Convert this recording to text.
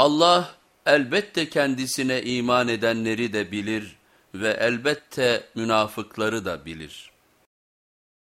Allah elbette kendisine iman edenleri de bilir ve elbette münafıkları da bilir.